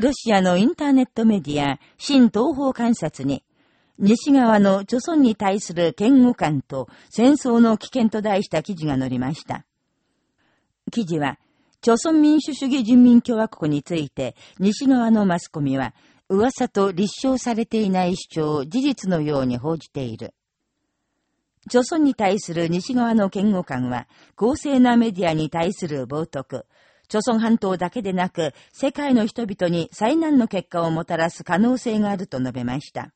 ロシアのインターネットメディア、新東方観察に、西側の著村に対する嫌悪感と戦争の危険と題した記事が載りました。記事は、朝鮮民主主義人民共和国について、西側のマスコミは、噂と立証されていない主張を事実のように報じている。朝鮮に対する西側の嫌悪感は、公正なメディアに対する冒涜、朝鮮半島だけでなく、世界の人々に災難の結果をもたらす可能性があると述べました。